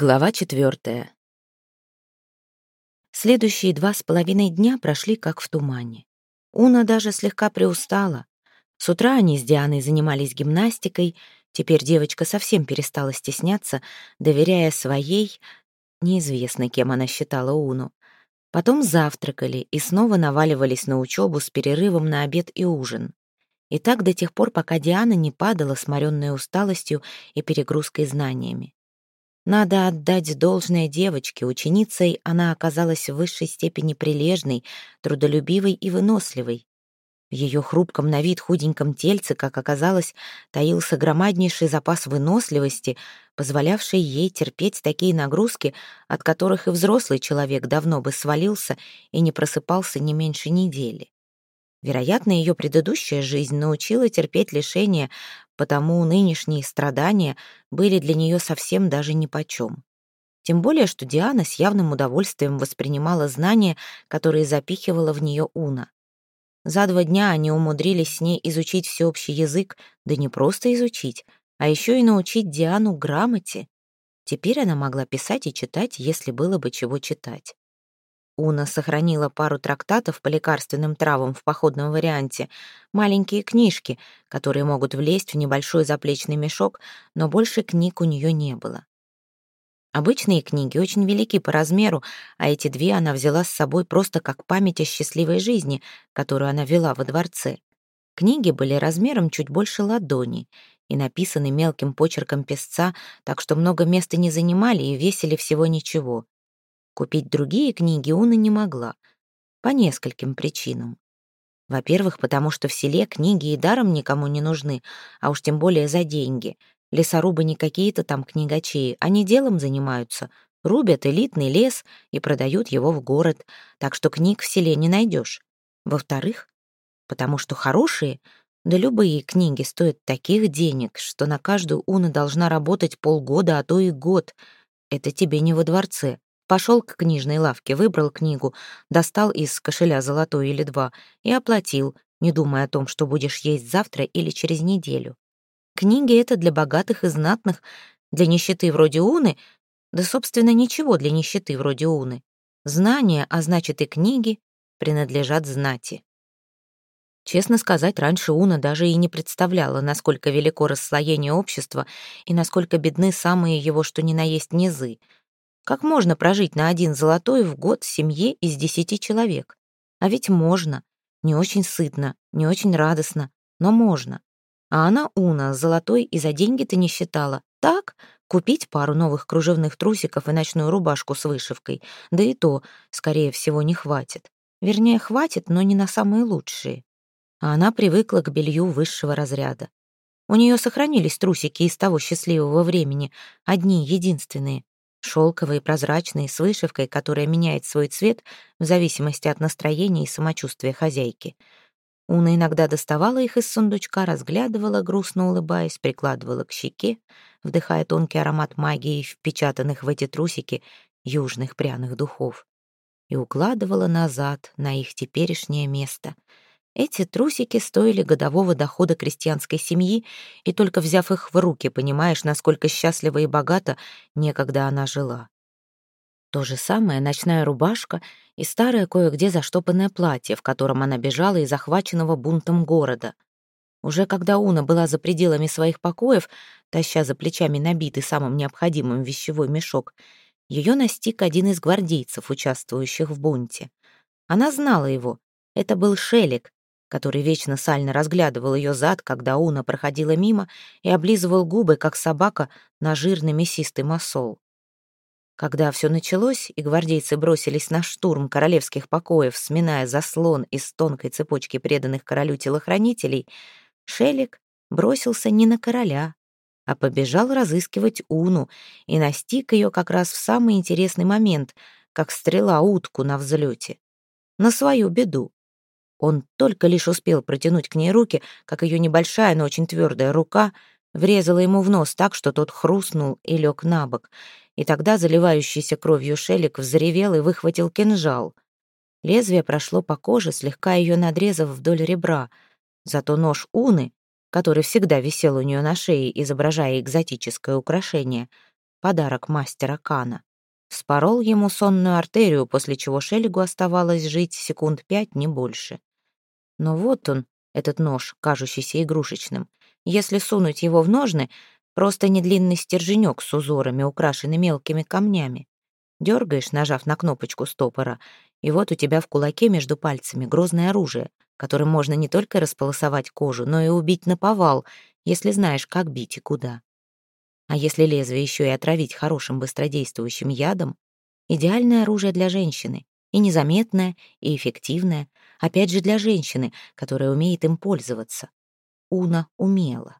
Глава четвертая. Следующие два с половиной дня прошли как в тумане. Уна даже слегка приустала. С утра они с Дианой занимались гимнастикой, теперь девочка совсем перестала стесняться, доверяя своей, неизвестно кем она считала Уну. Потом завтракали и снова наваливались на учебу с перерывом на обед и ужин. И так до тех пор, пока Диана не падала, сморенная усталостью и перегрузкой знаниями. Надо отдать должное девочке, ученицей она оказалась в высшей степени прилежной, трудолюбивой и выносливой. В ее хрупком на вид худеньком тельце, как оказалось, таился громаднейший запас выносливости, позволявший ей терпеть такие нагрузки, от которых и взрослый человек давно бы свалился и не просыпался не меньше недели. Вероятно, ее предыдущая жизнь научила терпеть лишения, потому нынешние страдания были для нее совсем даже нипочем. Тем более, что Диана с явным удовольствием воспринимала знания, которые запихивала в нее Уна. За два дня они умудрились с ней изучить всеобщий язык, да не просто изучить, а еще и научить Диану грамоте. Теперь она могла писать и читать, если было бы чего читать. Уна сохранила пару трактатов по лекарственным травам в походном варианте, маленькие книжки, которые могут влезть в небольшой заплечный мешок, но больше книг у нее не было. Обычные книги очень велики по размеру, а эти две она взяла с собой просто как память о счастливой жизни, которую она вела во дворце. Книги были размером чуть больше ладони и написаны мелким почерком песца, так что много места не занимали и весили всего ничего. Купить другие книги Уна не могла. По нескольким причинам. Во-первых, потому что в селе книги и даром никому не нужны, а уж тем более за деньги. Лесорубы не какие-то там книгачеи, они делом занимаются. Рубят элитный лес и продают его в город, так что книг в селе не найдешь. Во-вторых, потому что хорошие, да любые книги стоят таких денег, что на каждую Уна должна работать полгода, а то и год. Это тебе не во дворце. Пошел к книжной лавке, выбрал книгу, достал из кошеля золотой или два и оплатил, не думая о том, что будешь есть завтра или через неделю. Книги — это для богатых и знатных, для нищеты вроде Уны, да, собственно, ничего для нищеты вроде Уны. Знания, а значит и книги, принадлежат знати. Честно сказать, раньше Уна даже и не представляла, насколько велико расслоение общества и насколько бедны самые его что ни на есть низы — как можно прожить на один золотой в год семье из десяти человек? А ведь можно. Не очень сытно, не очень радостно, но можно. А она, Уна, золотой и за деньги-то не считала. Так, купить пару новых кружевных трусиков и ночную рубашку с вышивкой. Да и то, скорее всего, не хватит. Вернее, хватит, но не на самые лучшие. А она привыкла к белью высшего разряда. У нее сохранились трусики из того счастливого времени, одни, единственные, Шелковые, прозрачные, с вышивкой, которая меняет свой цвет в зависимости от настроения и самочувствия хозяйки. Уна иногда доставала их из сундучка, разглядывала, грустно улыбаясь, прикладывала к щеке, вдыхая тонкий аромат магии, впечатанных в эти трусики южных пряных духов, и укладывала назад на их теперешнее место — эти трусики стоили годового дохода крестьянской семьи, и только взяв их в руки, понимаешь, насколько счастливо и богато некогда она жила. То же самое ночная рубашка и старое кое-где заштопанное платье, в котором она бежала из захваченного бунтом города. Уже когда Уна была за пределами своих покоев, таща за плечами набитый самым необходимым вещевой мешок, ее настиг один из гвардейцев, участвующих в бунте. Она знала его. Это был Шелик, который вечно сально разглядывал ее зад, когда Уна проходила мимо, и облизывал губы, как собака, на жирный мясистый масол. Когда все началось, и гвардейцы бросились на штурм королевских покоев, сминая заслон из тонкой цепочки преданных королю телохранителей, Шелик бросился не на короля, а побежал разыскивать Уну и настиг ее как раз в самый интересный момент, как стрела утку на взлете. На свою беду. Он только лишь успел протянуть к ней руки, как ее небольшая, но очень твердая рука врезала ему в нос так, что тот хрустнул и лег на бок. И тогда заливающийся кровью шелик взревел и выхватил кинжал. Лезвие прошло по коже, слегка ее надрезав вдоль ребра. Зато нож Уны, который всегда висел у нее на шее, изображая экзотическое украшение, подарок мастера Кана. Спорол ему сонную артерию, после чего Шелегу оставалось жить секунд пять, не больше. Но вот он, этот нож, кажущийся игрушечным. Если сунуть его в ножны, просто недлинный стерженек с узорами, украшенный мелкими камнями. Дергаешь, нажав на кнопочку стопора, и вот у тебя в кулаке между пальцами грозное оружие, которым можно не только располосовать кожу, но и убить на повал, если знаешь, как бить и куда. А если лезвие еще и отравить хорошим быстродействующим ядом, идеальное оружие для женщины, и незаметное, и эффективное, опять же для женщины, которая умеет им пользоваться. Уна умела.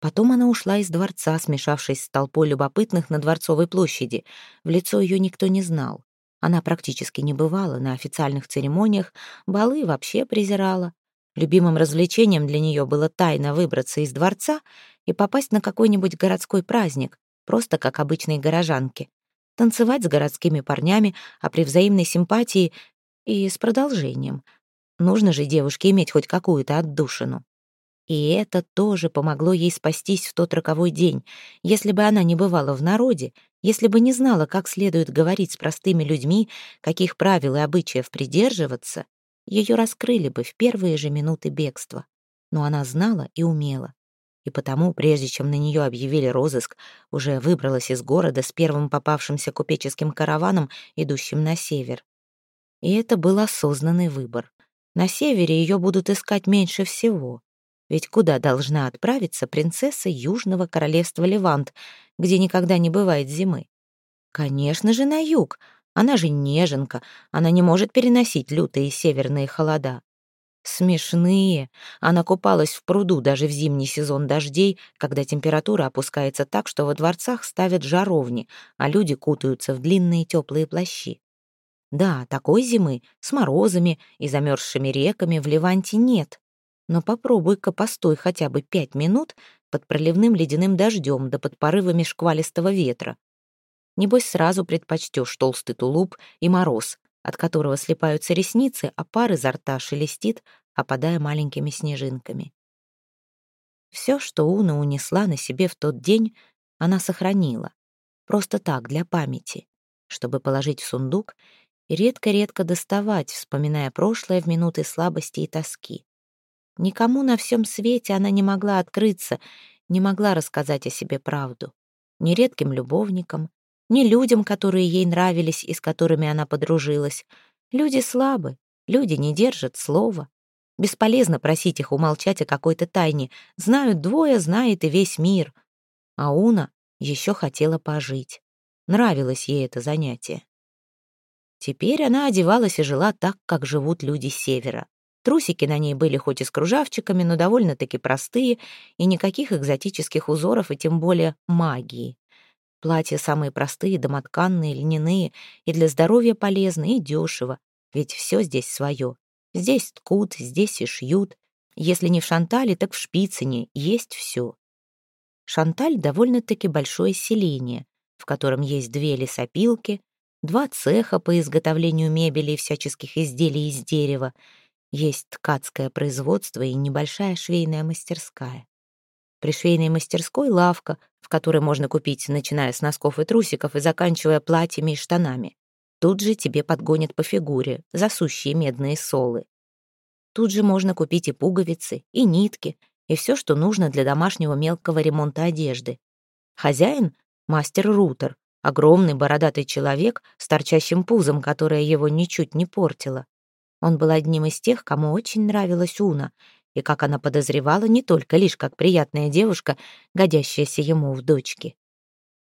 Потом она ушла из дворца, смешавшись с толпой любопытных на Дворцовой площади. В лицо ее никто не знал. Она практически не бывала на официальных церемониях, балы вообще презирала. Любимым развлечением для нее было тайно выбраться из дворца и попасть на какой-нибудь городской праздник, просто как обычные горожанки. Танцевать с городскими парнями, а при взаимной симпатии и с продолжением. Нужно же девушке иметь хоть какую-то отдушину. И это тоже помогло ей спастись в тот роковой день. Если бы она не бывала в народе, если бы не знала, как следует говорить с простыми людьми, каких правил и обычаев придерживаться, ее раскрыли бы в первые же минуты бегства. Но она знала и умела. И потому, прежде чем на нее объявили розыск, уже выбралась из города с первым попавшимся купеческим караваном, идущим на север. И это был осознанный выбор. На севере ее будут искать меньше всего. Ведь куда должна отправиться принцесса Южного королевства Левант, где никогда не бывает зимы? Конечно же, на юг. Она же неженка, она не может переносить лютые северные холода. Смешные. Она купалась в пруду даже в зимний сезон дождей, когда температура опускается так, что во дворцах ставят жаровни, а люди кутаются в длинные теплые плащи. Да, такой зимы с морозами и замерзшими реками в Ливанте нет. Но попробуй-ка постой хотя бы пять минут под проливным ледяным дождем да под порывами шквалистого ветра. Небось, сразу предпочтешь толстый тулуп и мороз, от которого слепаются ресницы, а пар изо рта шелестит, опадая маленькими снежинками. Все, что Уна унесла на себе в тот день, она сохранила. Просто так, для памяти, чтобы положить в сундук редко-редко доставать, вспоминая прошлое в минуты слабости и тоски. Никому на всем свете она не могла открыться, не могла рассказать о себе правду. Ни редким любовникам, ни людям, которые ей нравились и с которыми она подружилась. Люди слабы, люди не держат слова. Бесполезно просить их умолчать о какой-то тайне. Знают двое, знает и весь мир. А Уна еще хотела пожить. Нравилось ей это занятие. Теперь она одевалась и жила так, как живут люди севера. Трусики на ней были хоть и с кружавчиками, но довольно-таки простые, и никаких экзотических узоров, и тем более магии. Платья самые простые, домотканные, льняные, и для здоровья полезны, и дешево, ведь все здесь свое. Здесь ткут, здесь и шьют. Если не в Шантале, так в Шпицине есть все. Шанталь довольно-таки большое селение, в котором есть две лесопилки, два цеха по изготовлению мебели и всяческих изделий из дерева — есть ткацкое производство и небольшая швейная мастерская. При швейной мастерской лавка, в которой можно купить, начиная с носков и трусиков и заканчивая платьями и штанами. Тут же тебе подгонят по фигуре засущие медные солы. Тут же можно купить и пуговицы, и нитки, и все, что нужно для домашнего мелкого ремонта одежды. Хозяин — мастер-рутер, огромный бородатый человек с торчащим пузом, которое его ничуть не портило. Он был одним из тех, кому очень нравилась Уна, и, как она подозревала, не только лишь как приятная девушка, годящаяся ему в дочке.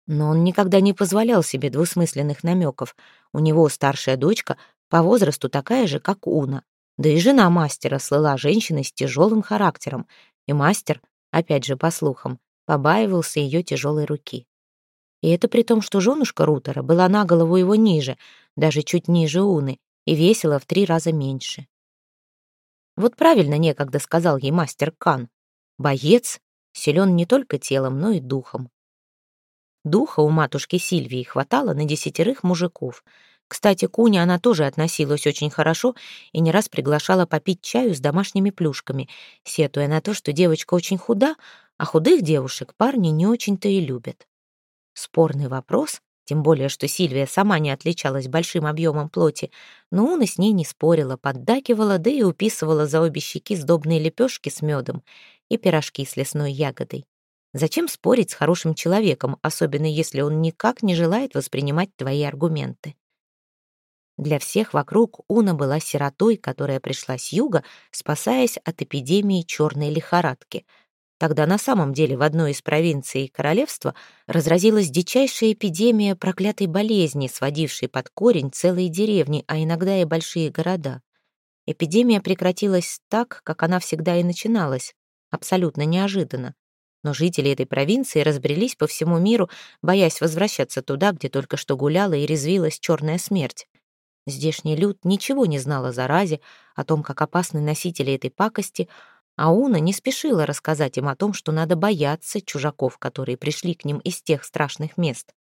Но он никогда не позволял себе двусмысленных намеков. У него старшая дочка по возрасту такая же, как Уна. Да и жена мастера слыла женщиной с тяжелым характером, и мастер, опять же по слухам, побаивался ее тяжелой руки. И это при том, что женушка Рутера была на голову его ниже, даже чуть ниже Уны, и весила в три раза меньше. Вот правильно некогда сказал ей мастер Кан. Боец силен не только телом, но и духом. Духа у матушки Сильвии хватало на десятерых мужиков. Кстати, Куня она тоже относилась очень хорошо и не раз приглашала попить чаю с домашними плюшками, сетуя на то, что девочка очень худа, а худых девушек парни не очень-то и любят. Спорный вопрос, тем более, что Сильвия сама не отличалась большим объемом плоти, но Уна с ней не спорила, поддакивала, да и уписывала за обе щеки сдобные лепешки с медом и пирожки с лесной ягодой. Зачем спорить с хорошим человеком, особенно если он никак не желает воспринимать твои аргументы? Для всех вокруг Уна была сиротой, которая пришла с юга, спасаясь от эпидемии черной лихорадки. Тогда на самом деле в одной из провинций королевства разразилась дичайшая эпидемия проклятой болезни, сводившей под корень целые деревни, а иногда и большие города. Эпидемия прекратилась так, как она всегда и начиналась, абсолютно неожиданно но жители этой провинции разбрелись по всему миру, боясь возвращаться туда, где только что гуляла и резвилась черная смерть. Здешний люд ничего не знал о заразе, о том, как опасны носители этой пакости, а Уна не спешила рассказать им о том, что надо бояться чужаков, которые пришли к ним из тех страшных мест.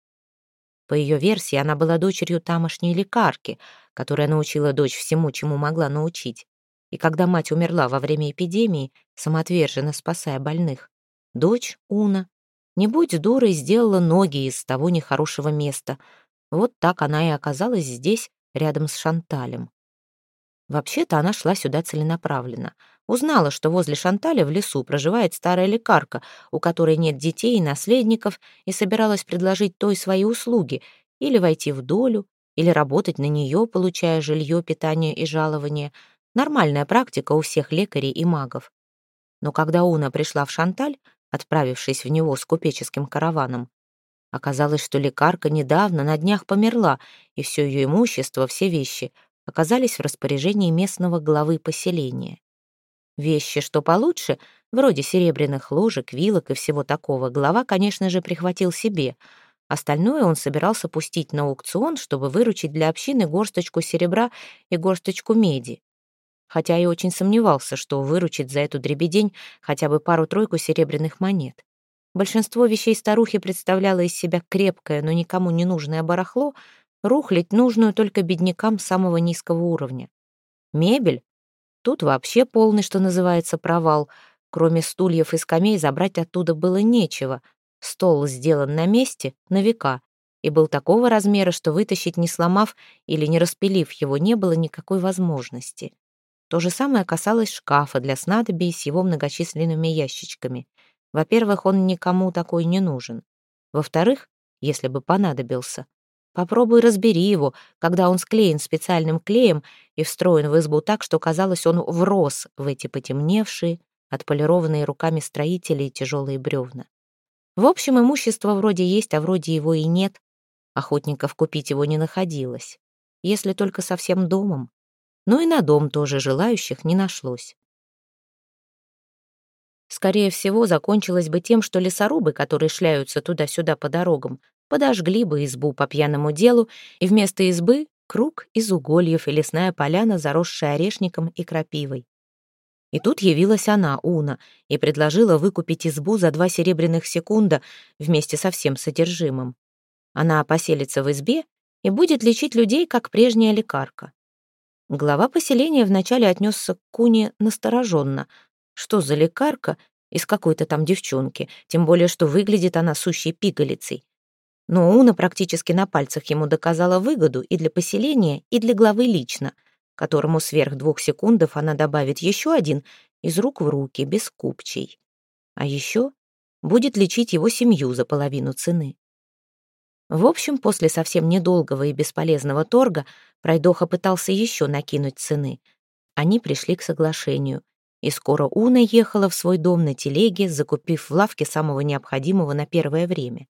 По ее версии, она была дочерью тамошней лекарки, которая научила дочь всему, чему могла научить. И когда мать умерла во время эпидемии, самоотверженно спасая больных, Дочь Уна, не будь дурой, сделала ноги из того нехорошего места. Вот так она и оказалась здесь, рядом с Шанталем. Вообще-то она шла сюда целенаправленно. Узнала, что возле Шанталя в лесу проживает старая лекарка, у которой нет детей и наследников, и собиралась предложить той свои услуги или войти в долю, или работать на нее, получая жилье, питание и жалование. Нормальная практика у всех лекарей и магов. Но когда Уна пришла в Шанталь, отправившись в него с купеческим караваном. Оказалось, что лекарка недавно на днях померла, и все ее имущество, все вещи оказались в распоряжении местного главы поселения. Вещи, что получше, вроде серебряных ложек, вилок и всего такого, глава, конечно же, прихватил себе. Остальное он собирался пустить на аукцион, чтобы выручить для общины горсточку серебра и горсточку меди хотя и очень сомневался, что выручит за эту дребедень хотя бы пару-тройку серебряных монет. Большинство вещей старухи представляло из себя крепкое, но никому не нужное барахло, рухлить нужную только беднякам самого низкого уровня. Мебель? Тут вообще полный, что называется, провал. Кроме стульев и скамей забрать оттуда было нечего. Стол сделан на месте, на века, и был такого размера, что вытащить, не сломав или не распилив его, не было никакой возможности. То же самое касалось шкафа для снадобий с его многочисленными ящичками. Во-первых, он никому такой не нужен. Во-вторых, если бы понадобился, попробуй разбери его, когда он склеен специальным клеем и встроен в избу так, что казалось, он врос в эти потемневшие, отполированные руками строителей тяжелые бревна. В общем, имущество вроде есть, а вроде его и нет. Охотников купить его не находилось. Если только совсем домом но и на дом тоже желающих не нашлось. Скорее всего, закончилось бы тем, что лесорубы, которые шляются туда-сюда по дорогам, подожгли бы избу по пьяному делу, и вместо избы — круг из угольев и лесная поляна, заросшая орешником и крапивой. И тут явилась она, Уна, и предложила выкупить избу за два серебряных секунда вместе со всем содержимым. Она поселится в избе и будет лечить людей, как прежняя лекарка. Глава поселения вначале отнесся к Куне настороженно. Что за лекарка из какой-то там девчонки, тем более, что выглядит она сущей пигалицей. Но Уна практически на пальцах ему доказала выгоду и для поселения, и для главы лично, которому сверх двух секундов она добавит еще один из рук в руки, без купчей. А еще будет лечить его семью за половину цены. В общем, после совсем недолгого и бесполезного торга Пройдоха пытался еще накинуть цены. Они пришли к соглашению, и скоро Уна ехала в свой дом на телеге, закупив в лавке самого необходимого на первое время.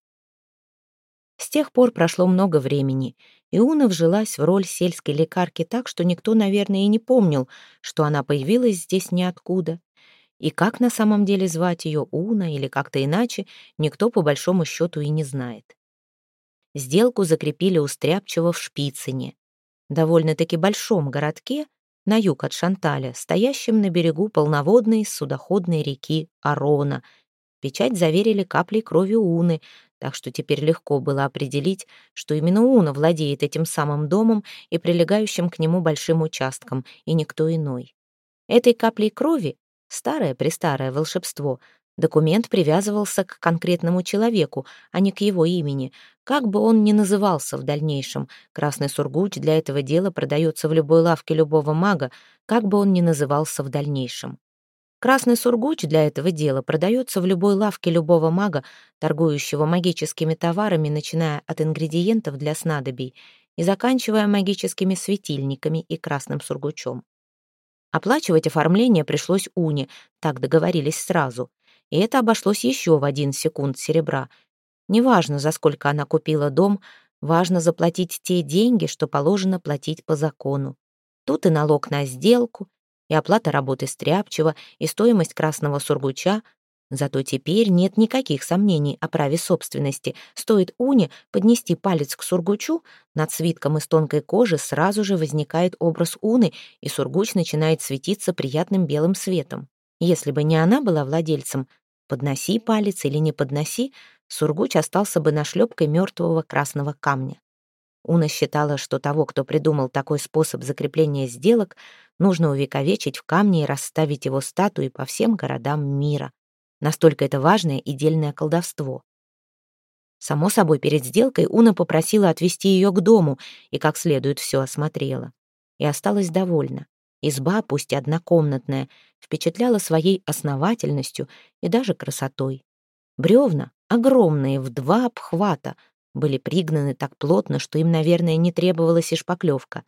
С тех пор прошло много времени, и Уна вжилась в роль сельской лекарки так, что никто, наверное, и не помнил, что она появилась здесь ниоткуда. И как на самом деле звать ее Уна или как-то иначе, никто по большому счету и не знает. Сделку закрепили у в Шпицине, довольно-таки большом городке на юг от Шанталя, стоящем на берегу полноводной судоходной реки Арона. Печать заверили каплей крови Уны, так что теперь легко было определить, что именно Уна владеет этим самым домом и прилегающим к нему большим участком, и никто иной. Этой каплей крови, старое-престарое волшебство, Документ привязывался к конкретному человеку, а не к его имени. Как бы он ни назывался в дальнейшем, красный сургуч для этого дела продается в любой лавке любого мага, как бы он ни назывался в дальнейшем. Красный сургуч для этого дела продается в любой лавке любого мага, торгующего магическими товарами, начиная от ингредиентов для снадобий и заканчивая магическими светильниками и красным сургучом. Оплачивать оформление пришлось Уне, так договорились сразу. И это обошлось еще в один секунд серебра. Неважно, за сколько она купила дом, важно заплатить те деньги, что положено платить по закону. Тут и налог на сделку, и оплата работы стряпчего, и стоимость красного сургуча. Зато теперь нет никаких сомнений о праве собственности. Стоит Уне поднести палец к сургучу, над свитком из тонкой кожи сразу же возникает образ Уны, и сургуч начинает светиться приятным белым светом. Если бы не она была владельцем, подноси палец или не подноси, сургуч остался бы нашлепкой мертвого красного камня. Уна считала, что того, кто придумал такой способ закрепления сделок, нужно увековечить в камне и расставить его статуи по всем городам мира. Настолько это важное и дельное колдовство. Само собой, перед сделкой Уна попросила отвезти ее к дому и как следует все осмотрела. И осталась довольна. Изба, пусть однокомнатная, впечатляла своей основательностью и даже красотой. Бревна, огромные, в два обхвата — были пригнаны так плотно, что им, наверное, не требовалась и шпаклевка.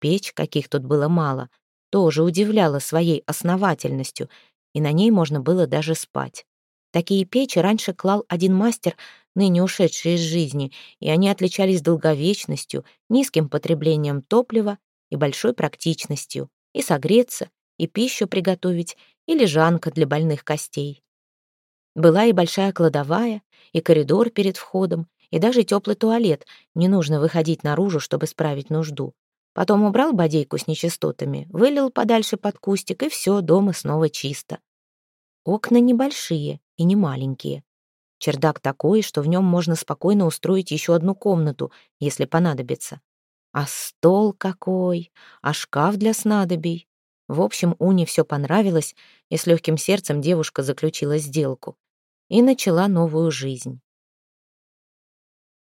Печь, каких тут было мало, тоже удивляла своей основательностью, и на ней можно было даже спать. Такие печи раньше клал один мастер, ныне ушедший из жизни, и они отличались долговечностью, низким потреблением топлива и большой практичностью. И согреться, и пищу приготовить, и лежанка для больных костей. Была и большая кладовая, и коридор перед входом, и даже теплый туалет. Не нужно выходить наружу, чтобы справить нужду. Потом убрал бодейку с нечистотами, вылил подальше под кустик, и все, дома снова чисто. Окна небольшие и не маленькие. Чердак такой, что в нем можно спокойно устроить еще одну комнату, если понадобится. А стол какой, а шкаф для снадобий. В общем, Уне все понравилось, и с легким сердцем девушка заключила сделку и начала новую жизнь.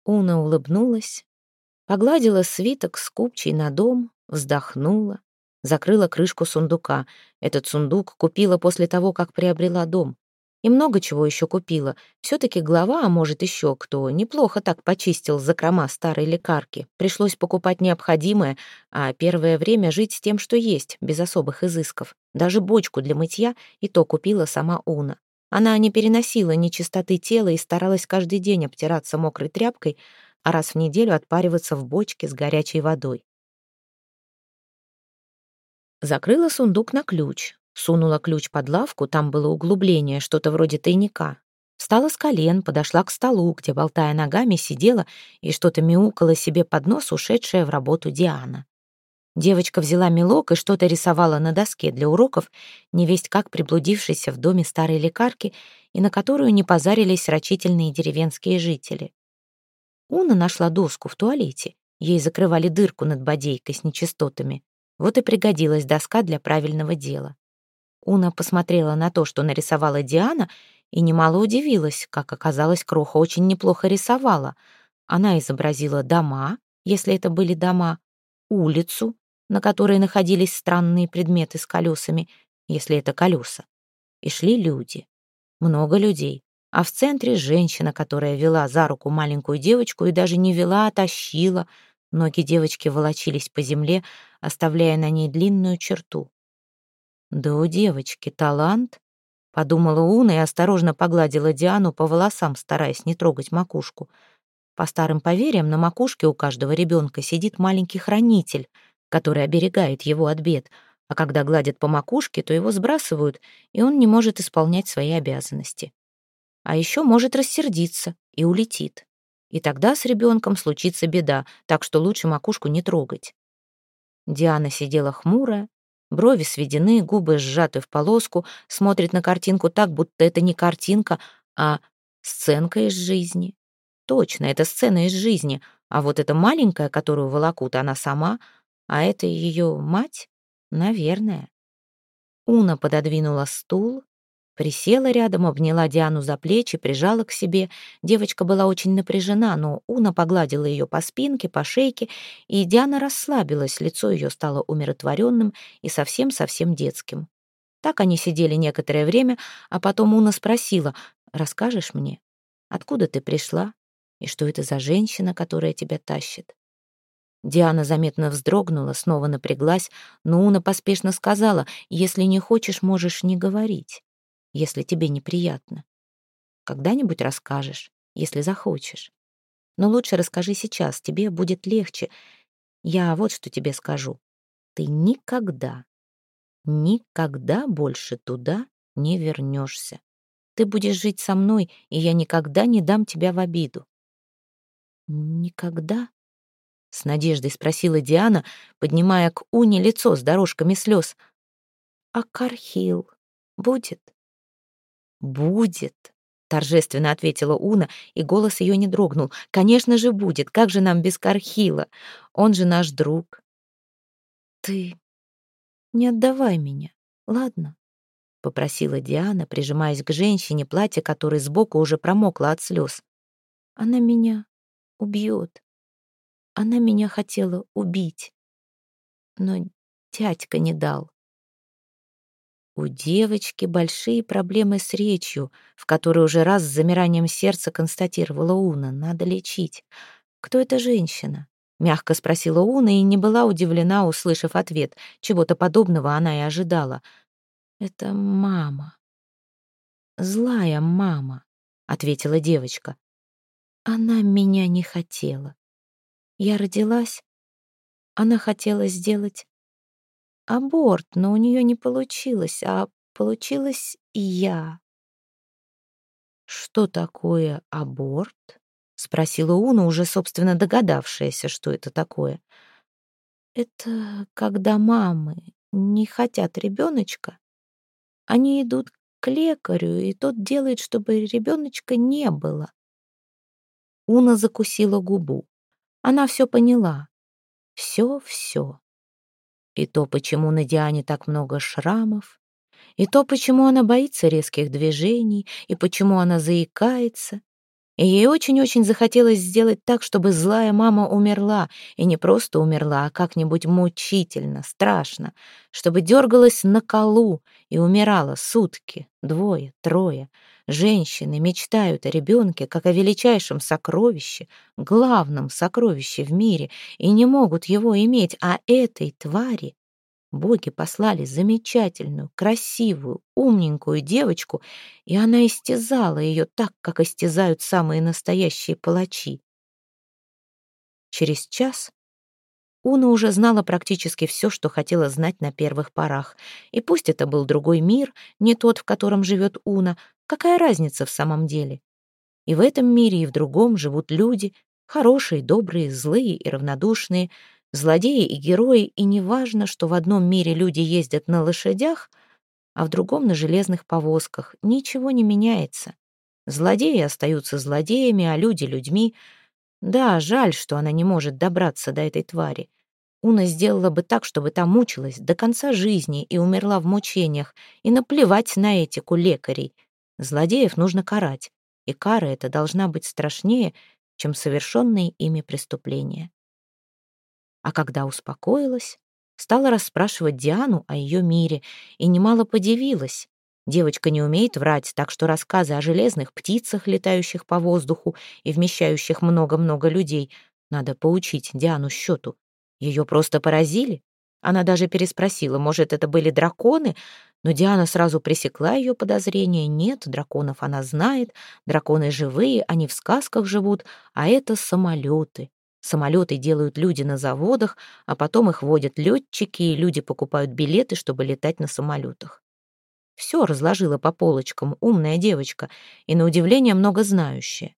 Уна улыбнулась, погладила свиток с купчей на дом, вздохнула, закрыла крышку сундука. Этот сундук купила после того, как приобрела дом. И много чего еще купила. Все-таки глава, а может еще кто, неплохо так почистил закрома старой лекарки. Пришлось покупать необходимое, а первое время жить с тем, что есть, без особых изысков. Даже бочку для мытья и то купила сама Уна. Она не переносила нечистоты тела и старалась каждый день обтираться мокрой тряпкой, а раз в неделю отпариваться в бочке с горячей водой. Закрыла сундук на ключ, сунула ключ под лавку, там было углубление, что-то вроде тайника. Встала с колен, подошла к столу, где, болтая ногами, сидела и что-то мяукала себе под нос ушедшая в работу Диана. Девочка взяла мелок и что-то рисовала на доске для уроков, невесть как приблудившейся в доме старой лекарки, и на которую не позарились рачительные деревенские жители. Уна нашла доску в туалете. Ей закрывали дырку над бодейкой с нечистотами. Вот и пригодилась доска для правильного дела. Уна посмотрела на то, что нарисовала Диана, и немало удивилась, как оказалось, Кроха очень неплохо рисовала. Она изобразила дома, если это были дома, улицу, на которой находились странные предметы с колесами, если это колеса. И шли люди. Много людей. А в центре женщина, которая вела за руку маленькую девочку и даже не вела, а тащила. Ноги девочки волочились по земле, оставляя на ней длинную черту. «Да у девочки талант», — подумала Уна и осторожно погладила Диану по волосам, стараясь не трогать макушку. По старым поверьям, на макушке у каждого ребенка сидит маленький хранитель — который оберегает его от бед, а когда гладят по макушке, то его сбрасывают, и он не может исполнять свои обязанности. А еще может рассердиться и улетит. И тогда с ребенком случится беда, так что лучше макушку не трогать. Диана сидела хмурая, брови сведены, губы сжаты в полоску, смотрит на картинку так, будто это не картинка, а сценка из жизни. Точно, это сцена из жизни, а вот эта маленькая, которую волокут, она сама — а это ее мать? Наверное. Уна пододвинула стул, Присела рядом, обняла Диану за плечи, прижала к себе. Девочка была очень напряжена, но Уна погладила ее по спинке, по шейке, и Диана расслабилась, лицо ее стало умиротворенным и совсем-совсем детским. Так они сидели некоторое время, а потом Уна спросила, «Расскажешь мне, откуда ты пришла и что это за женщина, которая тебя тащит?» Диана заметно вздрогнула, снова напряглась, но Уна поспешно сказала, «Если не хочешь, можешь не говорить» если тебе неприятно. Когда-нибудь расскажешь, если захочешь. Но лучше расскажи сейчас, тебе будет легче. Я вот что тебе скажу. Ты никогда, никогда больше туда не вернешься. Ты будешь жить со мной, и я никогда не дам тебя в обиду. Никогда? С надеждой спросила Диана, поднимая к Уне лицо с дорожками слез. А Кархил будет? «Будет», — торжественно ответила Уна, и голос ее не дрогнул. «Конечно же будет. Как же нам без Кархила? Он же наш друг». «Ты не отдавай меня, ладно?» — попросила Диана, прижимаясь к женщине, платье которой сбоку уже промокло от слез. «Она меня убьет. Она меня хотела убить, но дядька не дал. У девочки большие проблемы с речью, в которой уже раз с замиранием сердца констатировала Уна. Надо лечить. Кто эта женщина? Мягко спросила Уна и не была удивлена, услышав ответ. Чего-то подобного она и ожидала. «Это мама. Злая мама», — ответила девочка. «Она меня не хотела. Я родилась. Она хотела сделать аборт, но у нее не получилось, а получилось и я. «Что такое аборт?» — спросила Уна, уже, собственно, догадавшаяся, что это такое. «Это когда мамы не хотят ребеночка. Они идут к лекарю, и тот делает, чтобы ребеночка не было». Уна закусила губу. Она все поняла. Все-все. И то, почему на Диане так много шрамов, и то, почему она боится резких движений, и почему она заикается. И ей очень-очень захотелось сделать так, чтобы злая мама умерла, и не просто умерла, а как-нибудь мучительно, страшно, чтобы дергалась на колу и умирала сутки, двое, трое. Женщины мечтают о ребенке как о величайшем сокровище, главном сокровище в мире, и не могут его иметь, а этой твари боги послали замечательную, красивую, умненькую девочку, и она истязала ее так, как истязают самые настоящие палачи. Через час Уна уже знала практически все, что хотела знать на первых порах. И пусть это был другой мир, не тот, в котором живет Уна, какая разница в самом деле? И в этом мире, и в другом живут люди, хорошие, добрые, злые и равнодушные, злодеи и герои, и не важно, что в одном мире люди ездят на лошадях, а в другом на железных повозках. Ничего не меняется. Злодеи остаются злодеями, а люди — людьми. Да, жаль, что она не может добраться до этой твари. Уна сделала бы так, чтобы та мучилась до конца жизни и умерла в мучениях, и наплевать на этику лекарей. Злодеев нужно карать, и кара эта должна быть страшнее, чем совершенные ими преступления. А когда успокоилась, стала расспрашивать Диану о ее мире и немало подивилась. Девочка не умеет врать, так что рассказы о железных птицах, летающих по воздуху и вмещающих много-много людей, надо поучить Диану счету. Ее просто поразили. Она даже переспросила, может, это были драконы, но Диана сразу пресекла ее подозрения. Нет, драконов она знает, драконы живые, они в сказках живут, а это самолеты. Самолеты делают люди на заводах, а потом их водят летчики, и люди покупают билеты, чтобы летать на самолетах. Все разложила по полочкам умная девочка и, на удивление, много знающая.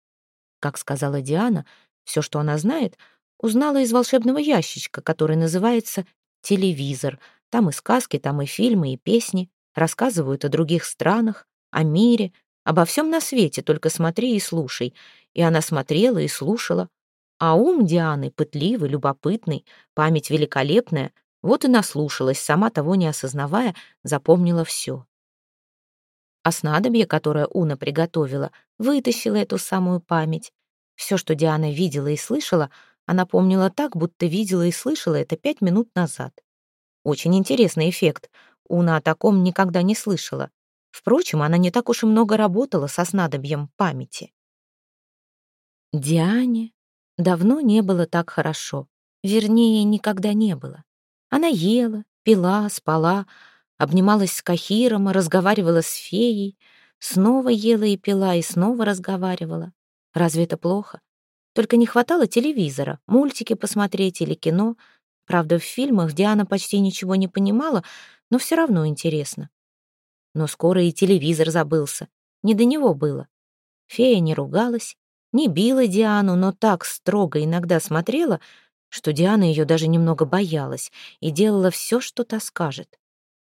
Как сказала Диана, все, что она знает, узнала из волшебного ящичка, который называется «телевизор». Там и сказки, там и фильмы, и песни. Рассказывают о других странах, о мире, обо всем на свете, только смотри и слушай. И она смотрела и слушала. А ум Дианы пытливый, любопытный, память великолепная, вот и наслушалась, сама того не осознавая, запомнила все. А снадобье, которое Уна приготовила, вытащило эту самую память. Все, что Диана видела и слышала, она помнила так, будто видела и слышала это пять минут назад. Очень интересный эффект. Уна о таком никогда не слышала. Впрочем, она не так уж и много работала со снадобьем памяти. Диане давно не было так хорошо. Вернее, никогда не было. Она ела, пила, спала, обнималась с Кахиром, разговаривала с феей, снова ела и пила, и снова разговаривала. Разве это плохо? Только не хватало телевизора, мультики посмотреть или кино. Правда, в фильмах Диана почти ничего не понимала, но все равно интересно. Но скоро и телевизор забылся. Не до него было. Фея не ругалась, не била Диану, но так строго иногда смотрела, что Диана ее даже немного боялась и делала все, что та скажет.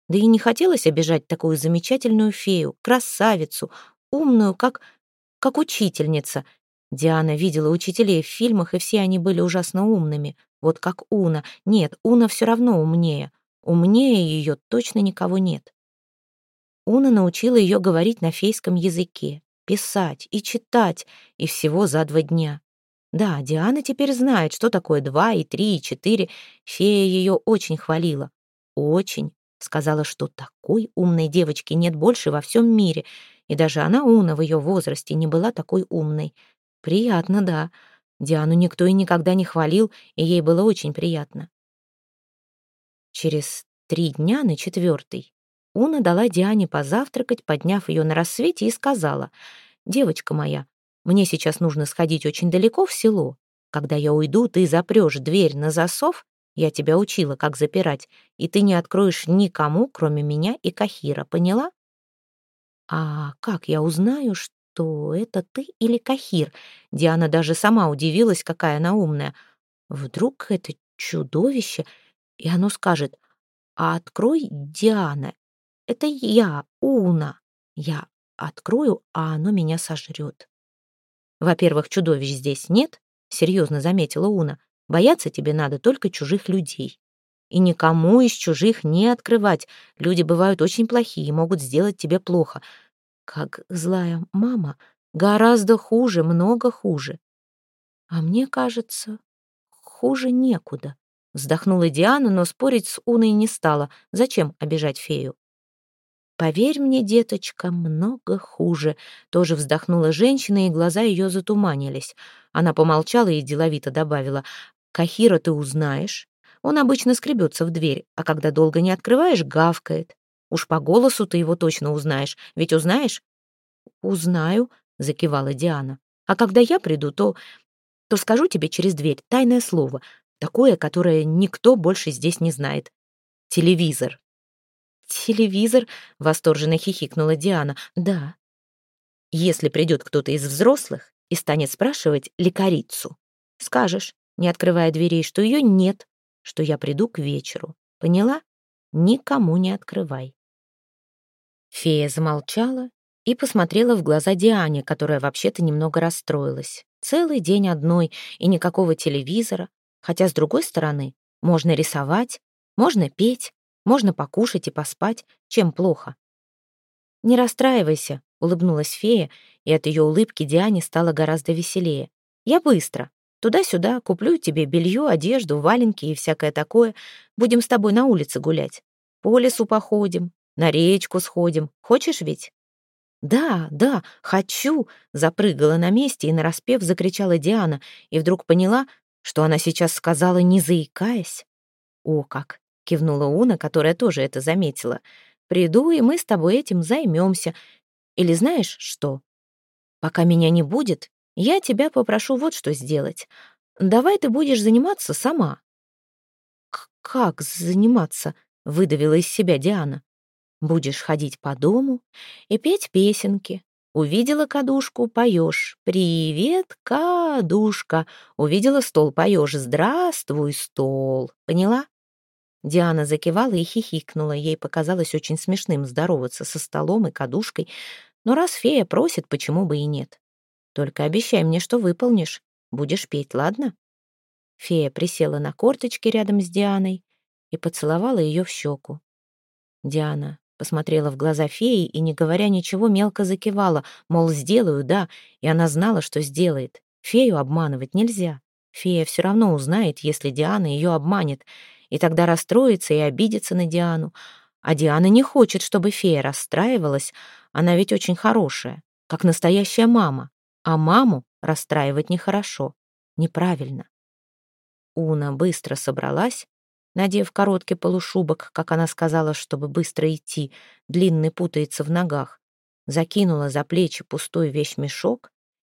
Да и не хотелось обижать такую замечательную фею, красавицу, умную, как, как учительница. Диана видела учителей в фильмах, и все они были ужасно умными. Вот как Уна. Нет, Уна все равно умнее. Умнее ее точно никого нет. Уна научила ее говорить на фейском языке, писать и читать, и всего за два дня. Да, Диана теперь знает, что такое два и три и четыре. Фея ее очень хвалила. Очень. Сказала, что такой умной девочки нет больше во всем мире, и даже она, Уна, в ее возрасте не была такой умной. Приятно, да. Диану никто и никогда не хвалил, и ей было очень приятно. Через три дня на четвертый Уна дала Диане позавтракать, подняв ее на рассвете, и сказала, «Девочка моя, мне сейчас нужно сходить очень далеко в село. Когда я уйду, ты запрешь дверь на засов я тебя учила, как запирать, и ты не откроешь никому, кроме меня и Кахира, поняла? А как я узнаю, что это ты или Кахир? Диана даже сама удивилась, какая она умная. Вдруг это чудовище, и оно скажет, а открой, Диана, это я, Уна. Я открою, а оно меня сожрет. Во-первых, чудовищ здесь нет, серьезно заметила Уна. Бояться тебе надо только чужих людей. И никому из чужих не открывать. Люди бывают очень плохие и могут сделать тебе плохо. Как злая мама, гораздо хуже, много хуже. А мне кажется, хуже некуда. Вздохнула Диана, но спорить с Уной не стала. Зачем обижать фею? «Поверь мне, деточка, много хуже», — тоже вздохнула женщина, и глаза ее затуманились. Она помолчала и деловито добавила, Кахира ты узнаешь. Он обычно скребется в дверь, а когда долго не открываешь, гавкает. Уж по голосу ты его точно узнаешь. Ведь узнаешь? Узнаю, закивала Диана. А когда я приду, то... то скажу тебе через дверь тайное слово, такое, которое никто больше здесь не знает. Телевизор. Телевизор? Восторженно хихикнула Диана. Да. Если придет кто-то из взрослых и станет спрашивать лекарицу, скажешь, не открывая дверей, что ее нет, что я приду к вечеру. Поняла? Никому не открывай. Фея замолчала и посмотрела в глаза Диане, которая вообще-то немного расстроилась. Целый день одной и никакого телевизора, хотя, с другой стороны, можно рисовать, можно петь, можно покушать и поспать, чем плохо. «Не расстраивайся», — улыбнулась фея, и от ее улыбки Диане стало гораздо веселее. «Я быстро. Туда-сюда, куплю тебе белье, одежду, валенки и всякое такое. Будем с тобой на улице гулять. По лесу походим, на речку сходим. Хочешь ведь?» «Да, да, хочу!» — запрыгала на месте и нараспев закричала Диана, и вдруг поняла, что она сейчас сказала, не заикаясь. «О как!» — кивнула Уна, которая тоже это заметила. «Приду, и мы с тобой этим займемся. Или знаешь что? Пока меня не будет, я тебя попрошу вот что сделать. Давай ты будешь заниматься сама». «Как заниматься?» — выдавила из себя Диана. «Будешь ходить по дому и петь песенки. Увидела кадушку, поешь. Привет, кадушка. Увидела стол, поешь. Здравствуй, стол. Поняла?» Диана закивала и хихикнула. Ей показалось очень смешным здороваться со столом и кадушкой. Но раз фея просит, почему бы и нет? Только обещай мне, что выполнишь. Будешь петь, ладно?» Фея присела на корточки рядом с Дианой и поцеловала ее в щеку. Диана Посмотрела в глаза феи и, не говоря ничего, мелко закивала, мол, сделаю, да, и она знала, что сделает. Фею обманывать нельзя. Фея все равно узнает, если Диана ее обманет, и тогда расстроится и обидится на Диану. А Диана не хочет, чтобы фея расстраивалась, она ведь очень хорошая, как настоящая мама. А маму расстраивать нехорошо, неправильно. Уна быстро собралась, надев короткий полушубок, как она сказала, чтобы быстро идти, длинный путается в ногах, закинула за плечи пустой вещмешок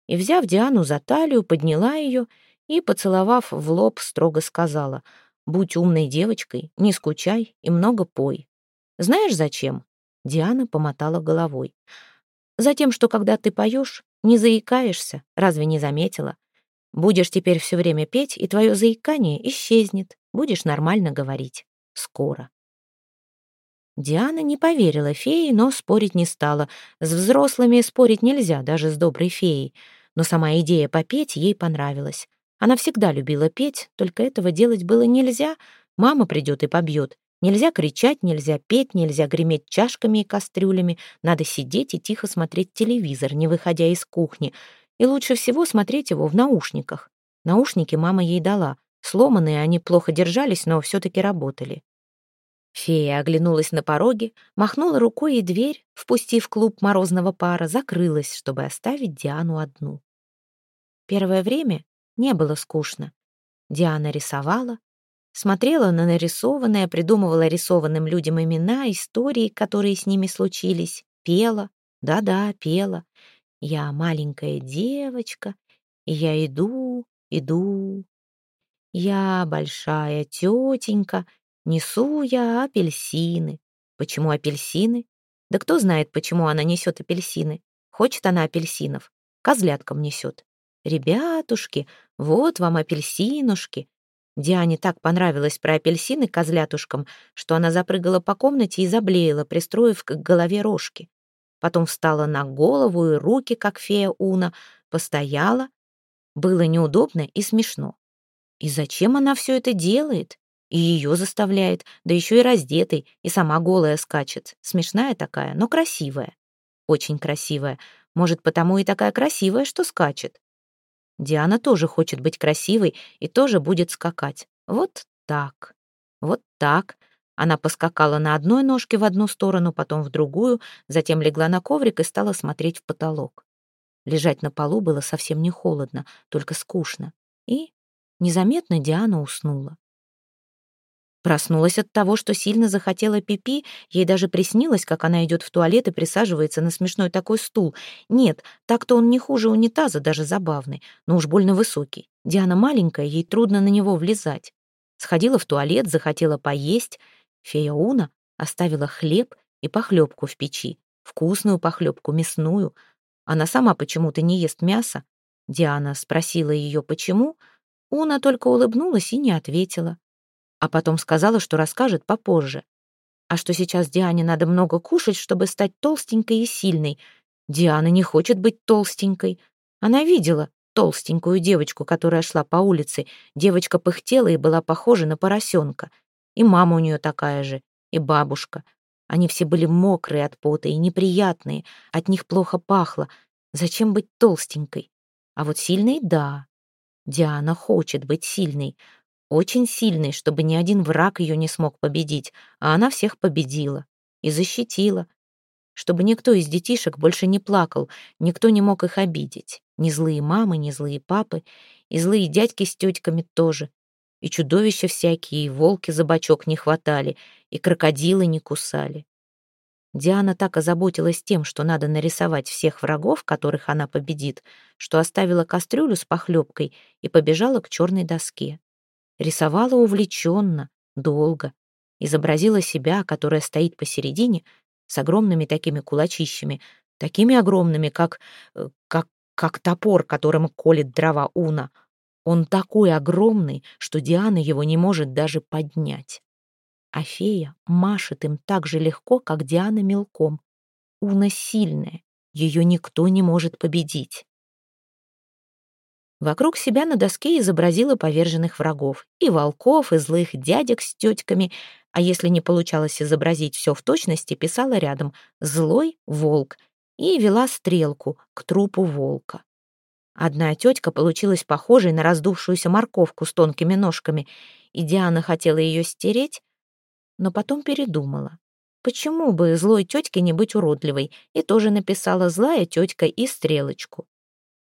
и, взяв Диану за талию, подняла ее и, поцеловав в лоб, строго сказала, «Будь умной девочкой, не скучай и много пой». «Знаешь, зачем?» Диана помотала головой. «Затем, что когда ты поешь, не заикаешься, разве не заметила? Будешь теперь все время петь, и твое заикание исчезнет, будешь нормально говорить. Скоро». Диана не поверила фее, но спорить не стала. С взрослыми спорить нельзя, даже с доброй феей. Но сама идея попеть ей понравилась. Она всегда любила петь, только этого делать было нельзя. Мама придет и побьет. Нельзя кричать, нельзя петь, нельзя греметь чашками и кастрюлями. Надо сидеть и тихо смотреть телевизор, не выходя из кухни. И лучше всего смотреть его в наушниках. Наушники мама ей дала. Сломанные они плохо держались, но все-таки работали. Фея оглянулась на пороге, махнула рукой, и дверь, впустив клуб морозного пара, закрылась, чтобы оставить Диану одну. Первое время не было скучно. Диана рисовала, смотрела на нарисованное, придумывала рисованным людям имена, истории, которые с ними случились, пела, да-да, пела. Я маленькая девочка, и я иду, иду. Я большая тетенька, несу я апельсины. Почему апельсины? Да кто знает, почему она несет апельсины. Хочет она апельсинов, козляткам несет. «Ребятушки, вот вам апельсинушки!» Диане так понравилось про апельсины козлятушкам, что она запрыгала по комнате и заблеяла, пристроив к голове рожки. Потом встала на голову и руки, как фея Уна, постояла. Было неудобно и смешно. И зачем она все это делает? И ее заставляет, да еще и раздетой, и сама голая скачет. Смешная такая, но красивая. Очень красивая. Может, потому и такая красивая, что скачет. Диана тоже хочет быть красивой и тоже будет скакать. Вот так. Вот так. Она поскакала на одной ножке в одну сторону, потом в другую, затем легла на коврик и стала смотреть в потолок. Лежать на полу было совсем не холодно, только скучно. И незаметно Диана уснула. Проснулась от того, что сильно захотела пипи, ей даже приснилось, как она идет в туалет и присаживается на смешной такой стул. Нет, так-то он не хуже унитаза, даже забавный, но уж больно высокий. Диана маленькая, ей трудно на него влезать. Сходила в туалет, захотела поесть. Фея Уна оставила хлеб и похлебку в печи. Вкусную похлебку, мясную. Она сама почему-то не ест мясо. Диана спросила ее, почему. Уна только улыбнулась и не ответила а потом сказала, что расскажет попозже. А что сейчас Диане надо много кушать, чтобы стать толстенькой и сильной. Диана не хочет быть толстенькой. Она видела толстенькую девочку, которая шла по улице. Девочка пыхтела и была похожа на поросенка. И мама у нее такая же, и бабушка. Они все были мокрые от пота и неприятные, от них плохо пахло. Зачем быть толстенькой? А вот сильной — да. Диана хочет быть сильной. Очень сильной, чтобы ни один враг ее не смог победить, а она всех победила и защитила. Чтобы никто из детишек больше не плакал, никто не мог их обидеть. Ни злые мамы, ни злые папы, и злые дядьки с тетками тоже. И чудовища всякие, и волки за бочок не хватали, и крокодилы не кусали. Диана так озаботилась тем, что надо нарисовать всех врагов, которых она победит, что оставила кастрюлю с похлебкой и побежала к черной доске. Рисовала увлеченно, долго. Изобразила себя, которая стоит посередине, с огромными такими кулачищами, такими огромными, как... Э, как как топор, которым колет дрова Уна. Он такой огромный, что Диана его не может даже поднять. А фея машет им так же легко, как Диана мелком. Уна сильная, ее никто не может победить. Вокруг себя на доске изобразила поверженных врагов, и волков, и злых дядек с тетками, а если не получалось изобразить все в точности, писала рядом «злой волк» и вела стрелку к трупу волка. Одна тетка получилась похожей на раздувшуюся морковку с тонкими ножками, и Диана хотела ее стереть, но потом передумала. Почему бы злой тетке не быть уродливой? И тоже написала «злая тетка» и стрелочку.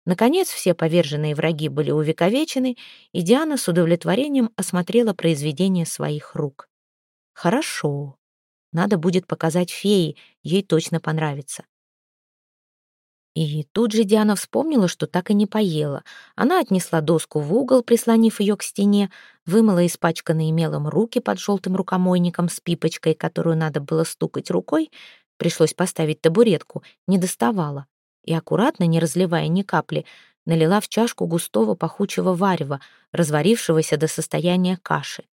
Наконец, все поверженные враги были увековечены, и Диана с удовлетворением осмотрела произведение своих рук. Хорошо. Надо будет показать фее, ей точно понравится. И тут же Диана вспомнила, что так и не поела. Она отнесла доску в угол, прислонив ее к стене, вымыла испачканные мелом руки под желтым рукомойником с пипочкой, которую надо было стукать рукой, пришлось поставить табуретку, не доставала, и аккуратно, не разливая ни капли, налила в чашку густого пахучего варева, разварившегося до состояния каши.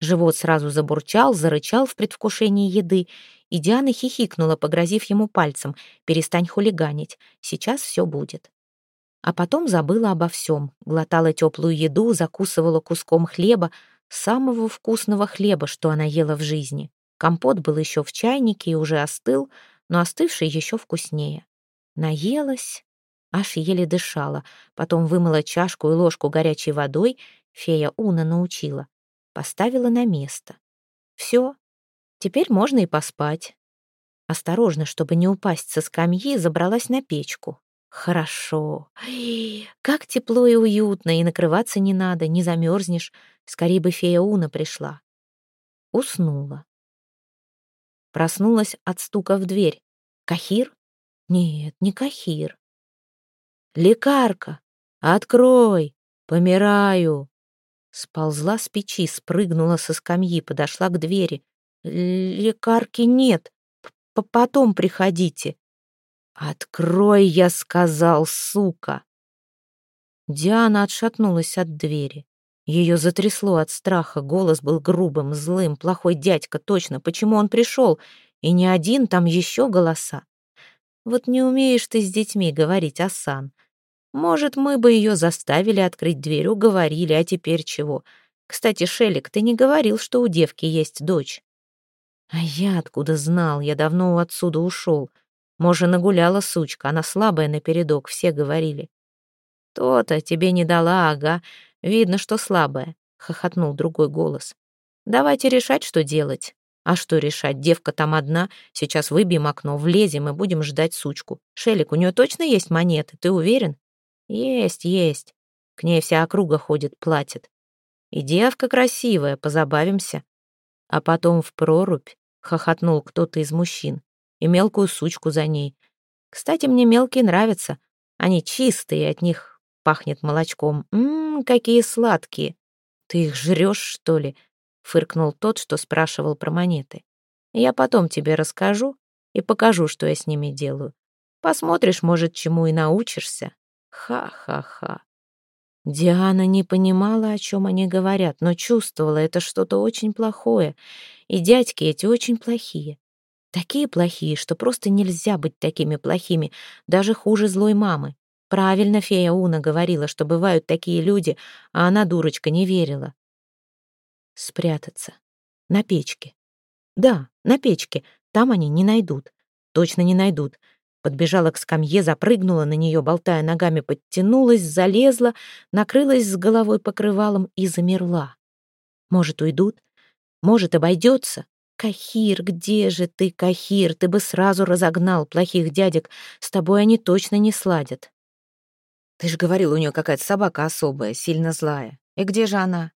Живот сразу забурчал, зарычал в предвкушении еды, и Диана хихикнула, погрозив ему пальцем. «Перестань хулиганить, сейчас все будет». А потом забыла обо всем, глотала теплую еду, закусывала куском хлеба, самого вкусного хлеба, что она ела в жизни. Компот был еще в чайнике и уже остыл, но остывший еще вкуснее. Наелась, аж еле дышала, потом вымыла чашку и ложку горячей водой, фея Уна научила поставила на место. Все, теперь можно и поспать. Осторожно, чтобы не упасть со скамьи, забралась на печку. Хорошо. Ай, как тепло и уютно, и накрываться не надо, не замерзнешь. Скорее бы фея Уна пришла. Уснула. Проснулась от стука в дверь. Кахир? Нет, не Кахир. Лекарка, открой, помираю. Сползла с печи, спрыгнула со скамьи, подошла к двери. «Лекарки нет, П потом приходите». «Открой, я сказал, сука!» Диана отшатнулась от двери. Ее затрясло от страха, голос был грубым, злым, плохой дядька, точно. Почему он пришел? И не один, там еще голоса. Вот не умеешь ты с детьми говорить, Асан. Может, мы бы ее заставили открыть дверь, уговорили, а теперь чего? Кстати, Шелик, ты не говорил, что у девки есть дочь. А я откуда знал? Я давно отсюда ушел. Может, нагуляла сучка, она слабая напередок, все говорили. То-то тебе не дала, ага. Видно, что слабая, хохотнул другой голос. Давайте решать, что делать. А что решать? Девка там одна. Сейчас выбьем окно, влезем и будем ждать сучку. Шелик, у нее точно есть монеты, ты уверен? Есть, есть. К ней вся округа ходит, платит. И девка красивая, позабавимся. А потом в прорубь хохотнул кто-то из мужчин и мелкую сучку за ней. Кстати, мне мелкие нравятся. Они чистые, от них пахнет молочком. Ммм, какие сладкие. Ты их жрешь, что ли? Фыркнул тот, что спрашивал про монеты. Я потом тебе расскажу и покажу, что я с ними делаю. Посмотришь, может, чему и научишься. Ха-ха-ха. Диана не понимала, о чем они говорят, но чувствовала это что-то очень плохое. И дядьки эти очень плохие. Такие плохие, что просто нельзя быть такими плохими, даже хуже злой мамы. Правильно фея Уна говорила, что бывают такие люди, а она, дурочка, не верила. Спрятаться. На печке. Да, на печке. Там они не найдут. Точно не найдут. Подбежала к скамье, запрыгнула на нее, болтая ногами, подтянулась, залезла, накрылась с головой покрывалом и замерла. Может, уйдут? Может, обойдется? Кахир, где же ты, Кахир? Ты бы сразу разогнал плохих дядек. С тобой они точно не сладят. Ты же говорил, у нее какая-то собака особая, сильно злая. И где же она?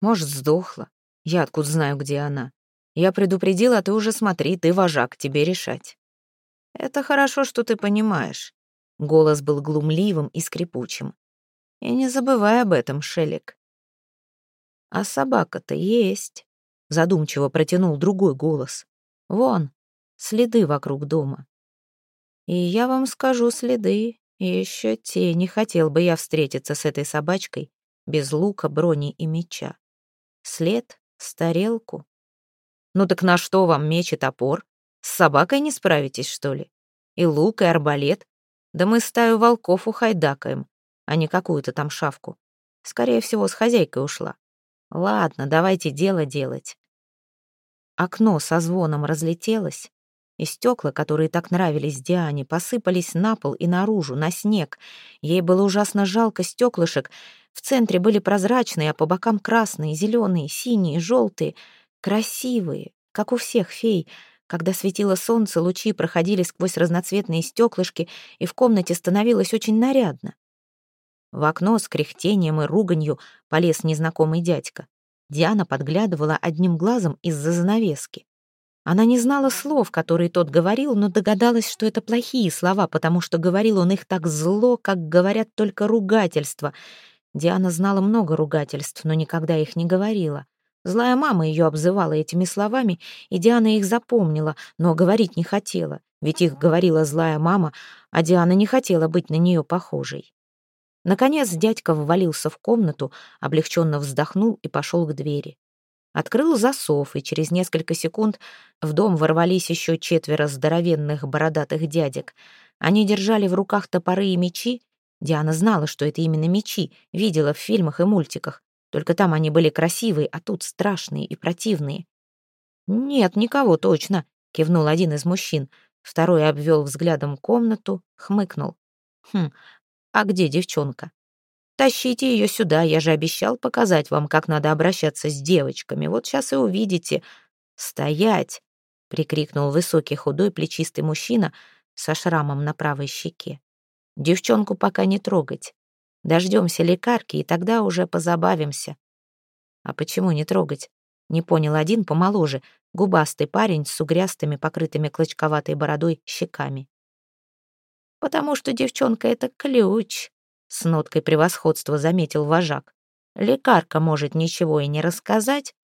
Может, сдохла? Я откуда знаю, где она? Я предупредила, а ты уже смотри, ты вожак, тебе решать. Это хорошо, что ты понимаешь. Голос был глумливым и скрипучим. И не забывай об этом, Шелик. А собака-то есть. Задумчиво протянул другой голос. Вон, следы вокруг дома. И я вам скажу следы, и еще те. Не хотел бы я встретиться с этой собачкой без лука, брони и меча. След с тарелку. Ну так на что вам меч и топор? С собакой не справитесь, что ли? И лук, и арбалет. Да мы стаю волков ухайдакаем. а не какую-то там шавку. Скорее всего, с хозяйкой ушла. Ладно, давайте дело делать. Окно со звоном разлетелось, и стекла, которые так нравились Диане, посыпались на пол и наружу, на снег. Ей было ужасно жалко стеклышек. В центре были прозрачные, а по бокам красные, зеленые, синие, желтые. Красивые, как у всех фей. Когда светило солнце, лучи проходили сквозь разноцветные стеклышки, и в комнате становилось очень нарядно. В окно с кряхтением и руганью полез незнакомый дядька. Диана подглядывала одним глазом из-за занавески. Она не знала слов, которые тот говорил, но догадалась, что это плохие слова, потому что говорил он их так зло, как говорят только ругательства. Диана знала много ругательств, но никогда их не говорила. Злая мама ее обзывала этими словами, и Диана их запомнила, но говорить не хотела, ведь их говорила злая мама, а Диана не хотела быть на нее похожей. Наконец дядька ввалился в комнату, облегченно вздохнул и пошел к двери. Открыл засов, и через несколько секунд в дом ворвались еще четверо здоровенных бородатых дядек. Они держали в руках топоры и мечи. Диана знала, что это именно мечи, видела в фильмах и мультиках. Только там они были красивые, а тут страшные и противные. «Нет, никого точно», — кивнул один из мужчин. Второй обвел взглядом комнату, хмыкнул. «Хм, а где девчонка?» Тащите ее сюда, я же обещал показать вам, как надо обращаться с девочками. Вот сейчас и увидите. Стоять!» — прикрикнул высокий худой плечистый мужчина со шрамом на правой щеке. «Девчонку пока не трогать. Дождемся лекарки, и тогда уже позабавимся». «А почему не трогать?» — не понял один помоложе, губастый парень с угрястыми, покрытыми клочковатой бородой, щеками. «Потому что девчонка — это ключ», с ноткой превосходства заметил вожак. Лекарка может ничего и не рассказать,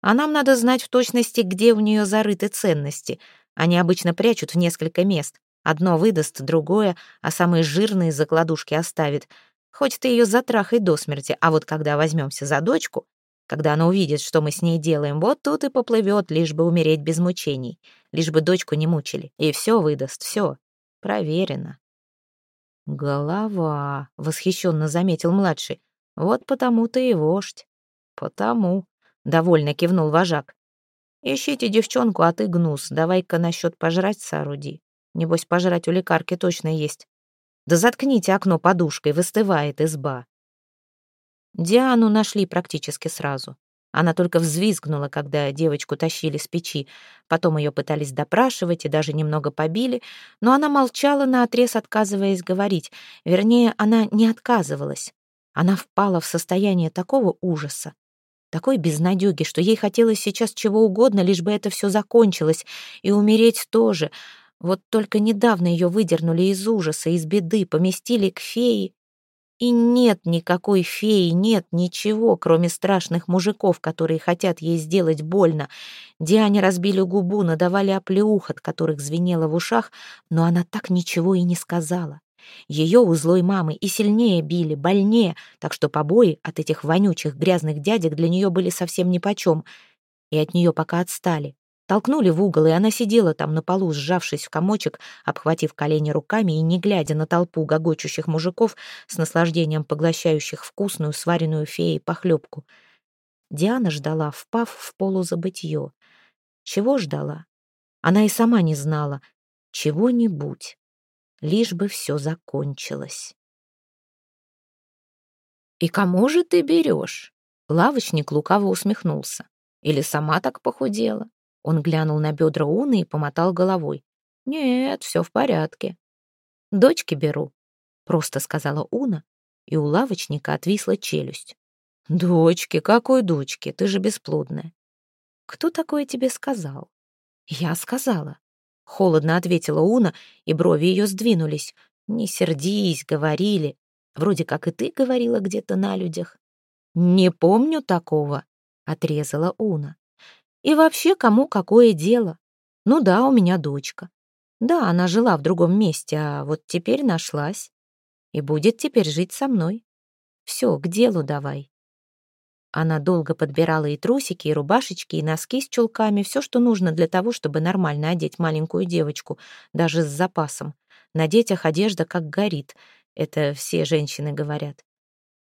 а нам надо знать в точности, где у нее зарыты ценности. Они обычно прячут в несколько мест. Одно выдаст, другое, а самые жирные закладушки оставит. Хоть ты ее затрахай до смерти, а вот когда возьмемся за дочку, когда она увидит, что мы с ней делаем, вот тут и поплывет, лишь бы умереть без мучений, лишь бы дочку не мучили. И все выдаст, все. Проверено. «Голова», — восхищенно заметил младший. «Вот потому ты и вождь». «Потому», — довольно кивнул вожак. «Ищите девчонку, а ты гнус. Давай-ка насчет пожрать сооруди. Небось, пожрать у лекарки точно есть. Да заткните окно подушкой, выстывает изба». Диану нашли практически сразу. Она только взвизгнула, когда девочку тащили с печи. Потом ее пытались допрашивать и даже немного побили, но она молчала наотрез, отказываясь говорить. Вернее, она не отказывалась. Она впала в состояние такого ужаса, такой безнадёги, что ей хотелось сейчас чего угодно, лишь бы это все закончилось, и умереть тоже. Вот только недавно ее выдернули из ужаса, из беды, поместили к фее, и нет никакой феи, нет ничего, кроме страшных мужиков, которые хотят ей сделать больно. Диане разбили губу, надавали оплеух, от которых звенело в ушах, но она так ничего и не сказала. Ее у злой мамы и сильнее били, больнее, так что побои от этих вонючих грязных дядек для нее были совсем нипочем, и от нее пока отстали. Толкнули в угол, и она сидела там на полу, сжавшись в комочек, обхватив колени руками и не глядя на толпу гогочущих мужиков с наслаждением поглощающих вкусную сваренную феей похлебку. Диана ждала, впав в полузабытье. Чего ждала? Она и сама не знала. Чего-нибудь. Лишь бы все закончилось. «И кому же ты берешь?» Лавочник лукаво усмехнулся. «Или сама так похудела? Он глянул на бедра Уны и помотал головой. «Нет, все в порядке». «Дочки беру», — просто сказала Уна, и у лавочника отвисла челюсть. «Дочки? Какой дочки? Ты же бесплодная». «Кто такое тебе сказал?» «Я сказала». Холодно ответила Уна, и брови ее сдвинулись. «Не сердись, говорили. Вроде как и ты говорила где-то на людях». «Не помню такого», — отрезала Уна. И вообще, кому какое дело? Ну да, у меня дочка. Да, она жила в другом месте, а вот теперь нашлась. И будет теперь жить со мной. Все, к делу давай. Она долго подбирала и трусики, и рубашечки, и носки с чулками, все, что нужно для того, чтобы нормально одеть маленькую девочку, даже с запасом. На детях одежда как горит. Это все женщины говорят.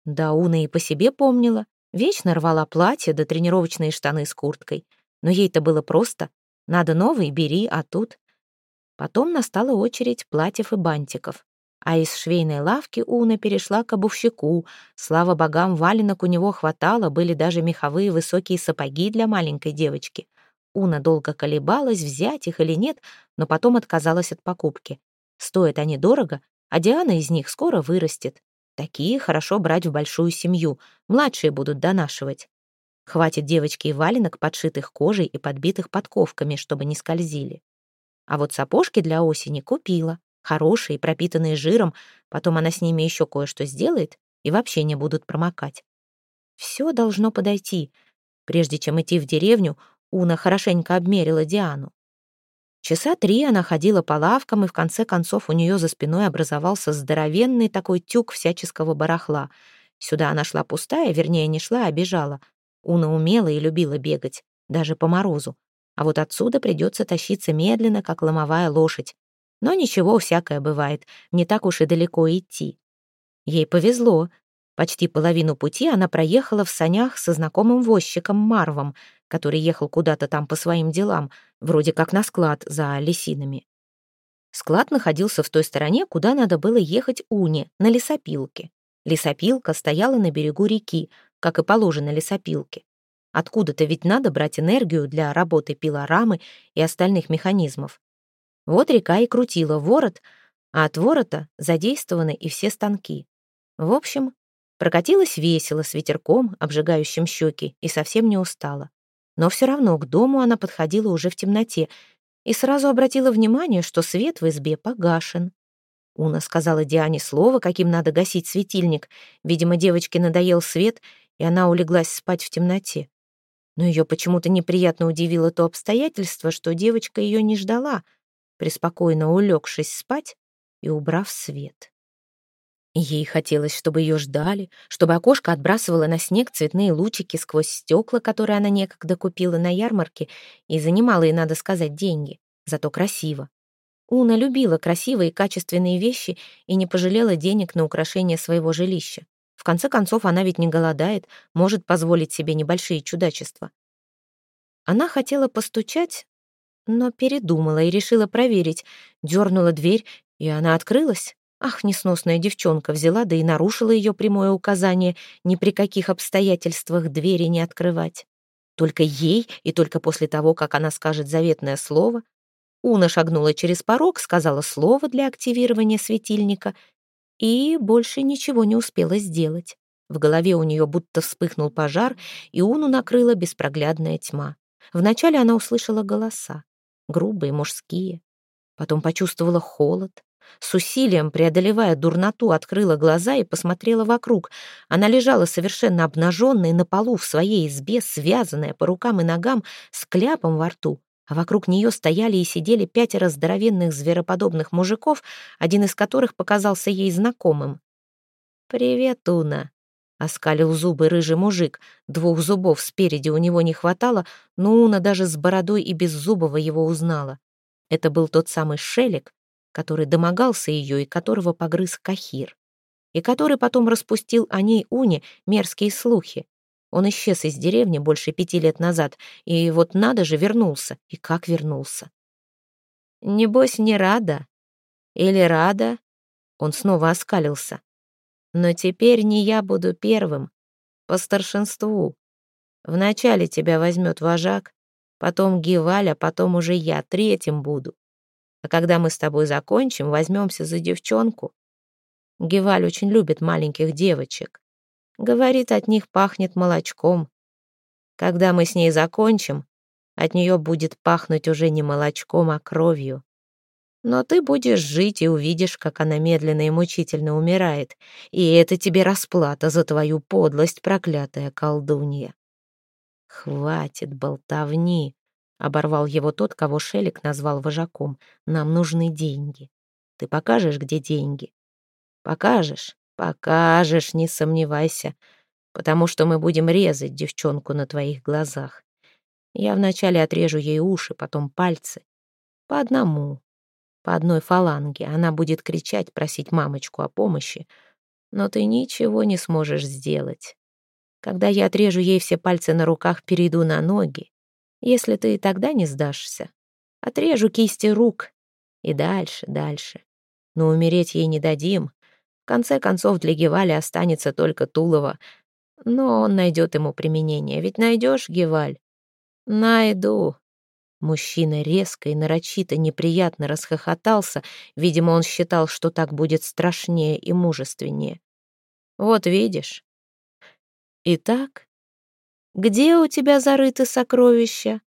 Да, Уна и по себе помнила. Вечно рвала платье да тренировочные штаны с курткой. Но ей-то было просто. Надо новый, бери, а тут... Потом настала очередь платьев и бантиков. А из швейной лавки Уна перешла к обувщику. Слава богам, валенок у него хватало, были даже меховые высокие сапоги для маленькой девочки. Уна долго колебалась, взять их или нет, но потом отказалась от покупки. Стоят они дорого, а Диана из них скоро вырастет. Такие хорошо брать в большую семью, младшие будут донашивать. Хватит девочке и валенок, подшитых кожей и подбитых подковками, чтобы не скользили. А вот сапожки для осени купила. Хорошие, пропитанные жиром, потом она с ними еще кое-что сделает и вообще не будут промокать. Все должно подойти. Прежде чем идти в деревню, Уна хорошенько обмерила Диану. Часа три она ходила по лавкам, и в конце концов у нее за спиной образовался здоровенный такой тюк всяческого барахла. Сюда она шла пустая, вернее, не шла, а бежала. Уна умела и любила бегать, даже по морозу. А вот отсюда придется тащиться медленно, как ломовая лошадь. Но ничего, всякое бывает, не так уж и далеко идти. Ей повезло. Почти половину пути она проехала в санях со знакомым возчиком Марвом, который ехал куда-то там по своим делам, вроде как на склад за лисинами. Склад находился в той стороне, куда надо было ехать Уне, на лесопилке. Лесопилка стояла на берегу реки, как и положено лесопилке. Откуда-то ведь надо брать энергию для работы пилорамы и остальных механизмов. Вот река и крутила ворот, а от ворота задействованы и все станки. В общем, прокатилась весело с ветерком, обжигающим щеки, и совсем не устала. Но все равно к дому она подходила уже в темноте и сразу обратила внимание, что свет в избе погашен. Уна сказала Диане слово, каким надо гасить светильник. Видимо, девочке надоел свет, и она улеглась спать в темноте но ее почему-то неприятно удивило то обстоятельство, что девочка ее не ждала, преспокойно улегшись спать и убрав свет. Ей хотелось, чтобы ее ждали, чтобы окошко отбрасывало на снег цветные лучики сквозь стекла, которые она некогда купила на ярмарке и занимала, и, надо сказать, деньги. Зато красиво. Уна любила красивые и качественные вещи и не пожалела денег на украшение своего жилища. В конце концов, она ведь не голодает, может позволить себе небольшие чудачества. Она хотела постучать, но передумала и решила проверить. Дернула дверь, и она открылась. Ах, несносная девчонка взяла, да и нарушила ее прямое указание ни при каких обстоятельствах двери не открывать. Только ей и только после того, как она скажет заветное слово, Уна шагнула через порог, сказала слово для активирования светильника и больше ничего не успела сделать. В голове у нее будто вспыхнул пожар, и Уну накрыла беспроглядная тьма. Вначале она услышала голоса, грубые, мужские. Потом почувствовала холод. С усилием, преодолевая дурноту, открыла глаза и посмотрела вокруг. Она лежала совершенно обнаженной на полу в своей избе, связанная по рукам и ногам, с кляпом во рту а вокруг нее стояли и сидели пятеро здоровенных звероподобных мужиков, один из которых показался ей знакомым. «Привет, Уна!» — оскалил зубы рыжий мужик. Двух зубов спереди у него не хватало, но Уна даже с бородой и без зубова его узнала. Это был тот самый Шелик, который домогался ее и которого погрыз Кахир, и который потом распустил о ней Уне мерзкие слухи. Он исчез из деревни больше пяти лет назад, и вот надо же, вернулся. И как вернулся? Небось, не рада? Или рада? Он снова оскалился. Но теперь не я буду первым, по старшинству. Вначале тебя возьмет вожак, потом Геваль, а потом уже я третьим буду. А когда мы с тобой закончим, возьмемся за девчонку. Геваль очень любит маленьких девочек. Говорит, от них пахнет молочком. Когда мы с ней закончим, от нее будет пахнуть уже не молочком, а кровью. Но ты будешь жить и увидишь, как она медленно и мучительно умирает, и это тебе расплата за твою подлость, проклятая колдунья. «Хватит болтовни», — оборвал его тот, кого Шелик назвал вожаком. «Нам нужны деньги. Ты покажешь, где деньги? Покажешь, Покажешь, не сомневайся, потому что мы будем резать девчонку на твоих глазах. Я вначале отрежу ей уши, потом пальцы. По одному. по одной фаланге. Она будет кричать, просить мамочку о помощи. Но ты ничего не сможешь сделать. Когда я отрежу ей все пальцы на руках, перейду на ноги. Если ты и тогда не сдашься, отрежу кисти рук. И дальше, дальше. Но умереть ей не дадим. Конце концов, для Гевали останется только Тулова. Но он найдет ему применение. Ведь найдешь, Геваль? Найду. Мужчина резко и нарочито неприятно расхохотался. Видимо, он считал, что так будет страшнее и мужественнее. Вот видишь. Итак, где у тебя зарыты сокровища?